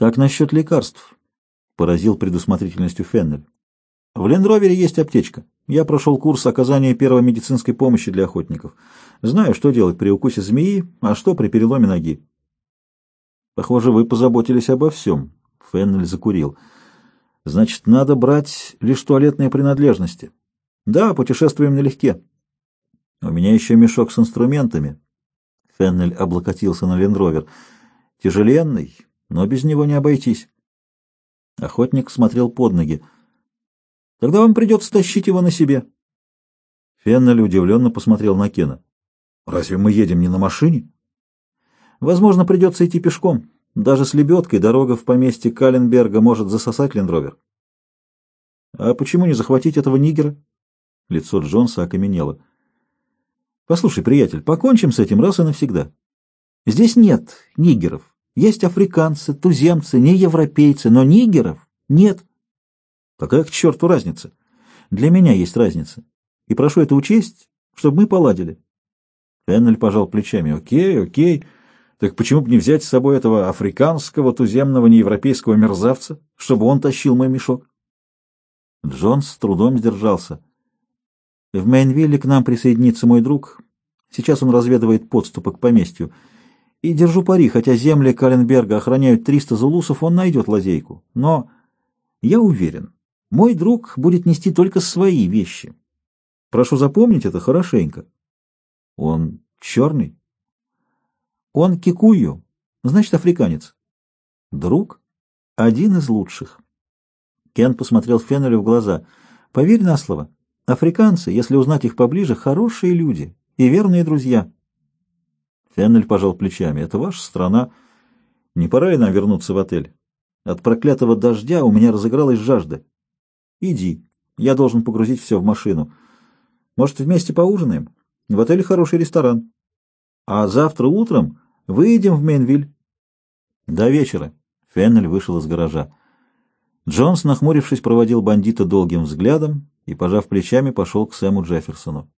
Как насчет лекарств? Поразил предусмотрительностью Феннель. В Лендровере есть аптечка. Я прошел курс оказания первой медицинской помощи для охотников. Знаю, что делать при укусе змеи, а что при переломе ноги. Похоже, вы позаботились обо всем. Феннель закурил. Значит, надо брать лишь туалетные принадлежности. Да, путешествуем налегке. У меня еще мешок с инструментами. Феннель облокотился на лендровер. Тяжеленный, но без него не обойтись. Охотник смотрел под ноги. Тогда вам придется тащить его на себе. Феннель удивленно посмотрел на Кена. Разве мы едем не на машине? Возможно, придется идти пешком. Даже с лебедкой дорога в поместье Каленберга может засосать лендровер. А почему не захватить этого нигера? Лицо Джонса окаменело. Послушай, приятель, покончим с этим раз и навсегда. Здесь нет нигеров. Есть африканцы, туземцы, не европейцы, но нигеров нет. Какая к черту разница? Для меня есть разница. И прошу это учесть, чтобы мы поладили. Феннель пожал плечами. Окей, окей. Так почему бы не взять с собой этого африканского, туземного, неевропейского мерзавца, чтобы он тащил мой мешок? Джонс с трудом сдержался. В Мейнвилле к нам присоединится мой друг. Сейчас он разведывает подступы к поместью. И держу пари, хотя земли Каленберга охраняют 300 зулусов, он найдет лазейку. Но я уверен, мой друг будет нести только свои вещи. Прошу запомнить это хорошенько. Он черный? Он кикую, значит, африканец. Друг? Один из лучших. Кен посмотрел Феннелю в глаза. Поверь на слово, африканцы, если узнать их поближе, хорошие люди и верные друзья. Феннель пожал плечами. Это ваша страна. Не пора ли нам вернуться в отель? От проклятого дождя у меня разыгралась жажда. Иди. Я должен погрузить все в машину. Может, вместе поужинаем? В отеле хороший ресторан. А завтра утром выйдем в Мейнвиль. До вечера. Феннель вышел из гаража. Джонс, нахмурившись, проводил бандита долгим взглядом и, пожав плечами, пошел к Сэму Джефферсону.